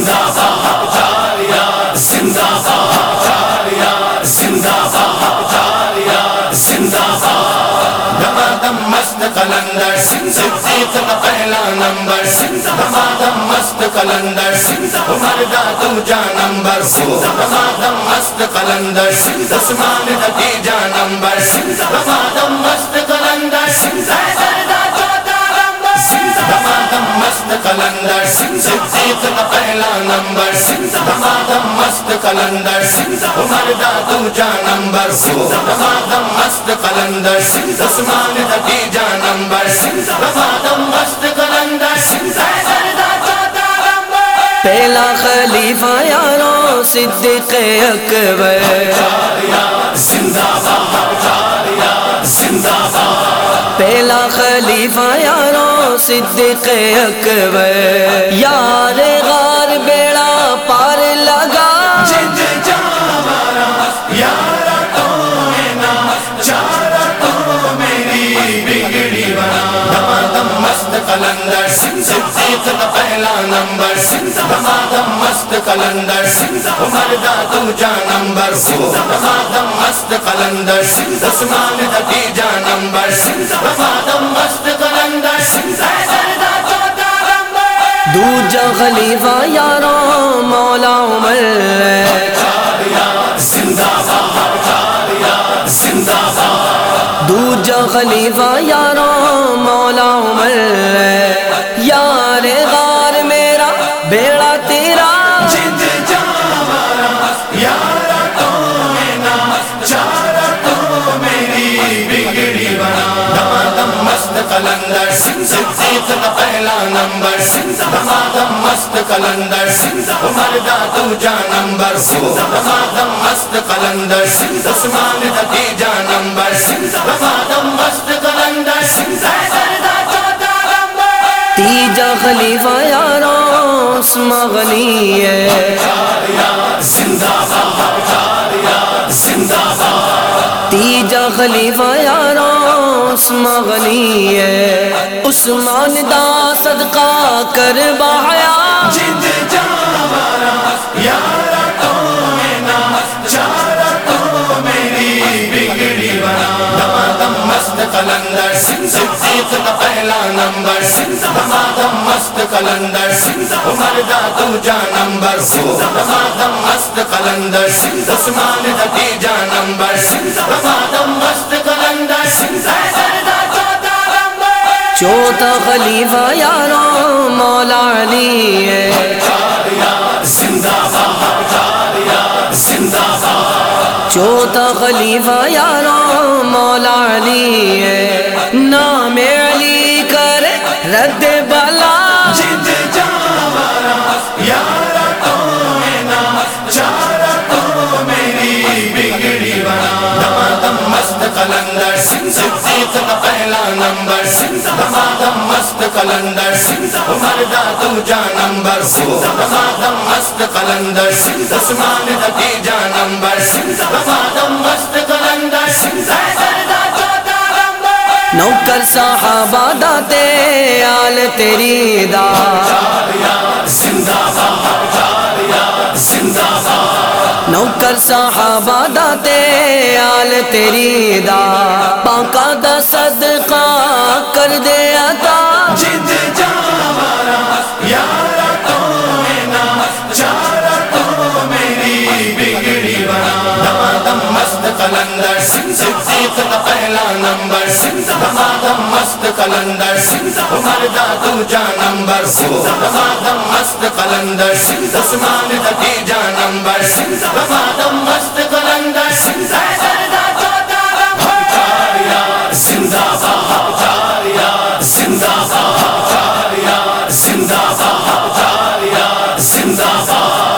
زندہ باد زندہ باد زندہ باد زندہ باد دمادم مست کلندر صدیق کا پہلا نمبر دمادم مست کلندر عمر دا دوجا نمبر دمادم مست کلندر عثمان دا نمبر دمادم مست کلندر کلندر صدیق کا پہلا نمبر دمادم مست کلندر عمر دا دوجا نمبر دمادم مست کلندر عثمان دا تیجا نمبر دمادم مست کلندر پہلا خلیفہ یارو صدیق اکبر خلیفہ یارو صدیق اکبر۔ یا کلندر صدیق کا پہلا نمبر دمادم مست کلندر عمر دا دوجا نمبر دمادم مست کلندر عثمان دا تیجا نمبر دمادم مست کلندر حیدر دا چوتھا نمبر دوجا خلیفہ یارو مولا عمر زندہ دوجا خلیفہ یارو مولا عمر یار غار میرا بیڑا مست کلندر صدیق کا پہلا نمبر دمادم مست کلندر عمر دا دوجا نمبر دمادم مست کلندر عثمان دا تیجا نمبر دمادم مست کلندر تیجا خلیفہ یارو عثمان غنی ہے۔ زندہ زندہ باد تیجا خلیفہ یارو عثمان غنی ہے۔ عثمان دا صدقہ کر بہایا۔ جند جاوارا، یارا تو ہے نا، چارا تو میری بگڑی بنا۔ دمادم مست کلندر صدیق کا پہلا نمبر۔ دمادم مست کلندر عمر دا دوجا نمبر۔ دمادم مست کلندر عثمان دا تیجا نمبر۔ دمادم مست کلندر چوتھا خلیفہ یارو مولا علی ہے۔ زندہ زندہ چوتھا خلیفہ یارو مولا علی ہے۔ نام علی کر رد صدیق کا پہلا نمبر. دمادم مست کلندر. عمر دا دوجا نمبر. دمادم مست کلندر. عثمان دا تیجا نمبر. دمادم مست کلندر. دا نوکر صحابہ داتے آل تیری دا. زندہ باد. نوکر صحابہ دا تے آل تیری دا پاکا دا صدقہ کر دے عطا۔ کلندر صدیق کا پہلا نمبر دمادم مست کلندر عمر دوجا نمبر دمادم مست کلندر عثمان دا تیجا نمبر دمادم مست کلندر حیدر دا چوتھا نمبر زندہ باد زندہ باد زندہ باد زندہ باد